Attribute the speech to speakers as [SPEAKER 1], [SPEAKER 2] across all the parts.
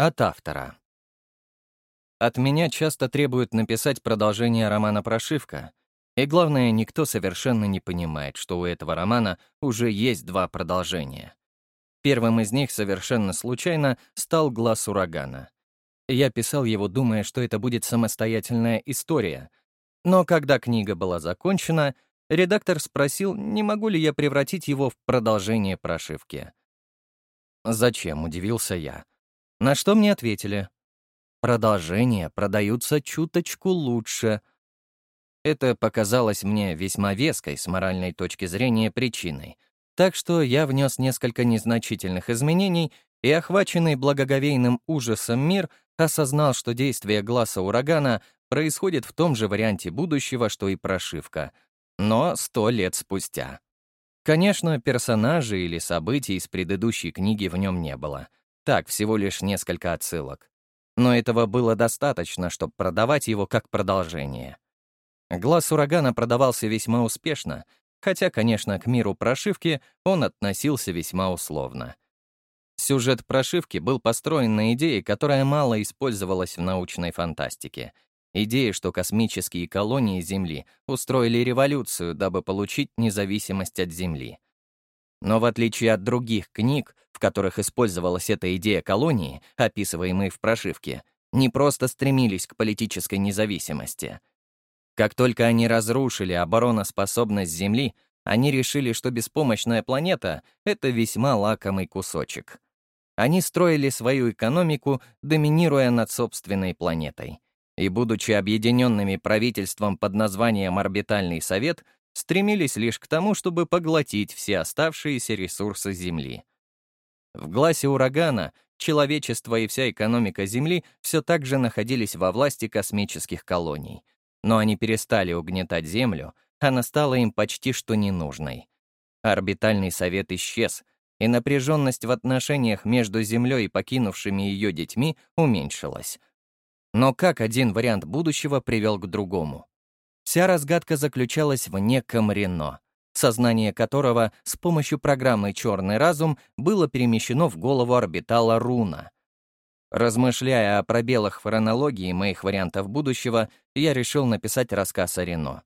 [SPEAKER 1] От автора. От меня часто требуют написать продолжение романа «Прошивка», и главное, никто совершенно не понимает, что у этого романа уже есть два продолжения. Первым из них совершенно случайно стал «Глаз урагана». Я писал его, думая, что это будет самостоятельная история. Но когда книга была закончена, редактор спросил, не могу ли я превратить его в продолжение прошивки. «Зачем?» — удивился я. На что мне ответили? Продолжения продаются чуточку лучше. Это показалось мне весьма веской с моральной точки зрения причиной, так что я внес несколько незначительных изменений и, охваченный благоговейным ужасом мир, осознал, что действие глаза урагана происходит в том же варианте будущего, что и прошивка, но сто лет спустя. Конечно, персонажей или событий из предыдущей книги в нем не было — так, всего лишь несколько отсылок. Но этого было достаточно, чтобы продавать его как продолжение. «Глаз урагана» продавался весьма успешно, хотя, конечно, к миру прошивки он относился весьма условно. Сюжет прошивки был построен на идее, которая мало использовалась в научной фантастике. Идея, что космические колонии Земли устроили революцию, дабы получить независимость от Земли. Но в отличие от других книг, в которых использовалась эта идея колонии, описываемой в прошивке, не просто стремились к политической независимости. Как только они разрушили обороноспособность Земли, они решили, что беспомощная планета — это весьма лакомый кусочек. Они строили свою экономику, доминируя над собственной планетой. И, будучи объединенными правительством под названием «Орбитальный совет», стремились лишь к тому, чтобы поглотить все оставшиеся ресурсы Земли. В гласе урагана человечество и вся экономика Земли все так же находились во власти космических колоний. Но они перестали угнетать Землю, она стала им почти что ненужной. Орбитальный совет исчез, и напряженность в отношениях между Землей и покинувшими ее детьми уменьшилась. Но как один вариант будущего привел к другому? Вся разгадка заключалась в неком Рено, сознание которого с помощью программы «Черный разум» было перемещено в голову орбитала Руна. Размышляя о пробелах в моих вариантов будущего, я решил написать рассказ о Рено.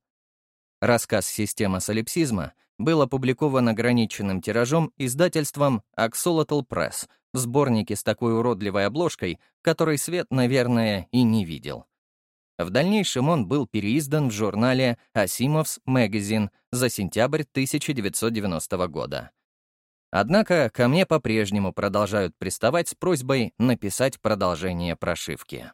[SPEAKER 1] Рассказ «Система солипсизма» был опубликован ограниченным тиражом издательством Axolotl Press в сборнике с такой уродливой обложкой, которой свет, наверное, и не видел. В дальнейшем он был переиздан в журнале «Асимовс Magazine за сентябрь 1990 года. Однако ко мне по-прежнему продолжают приставать с просьбой написать продолжение прошивки.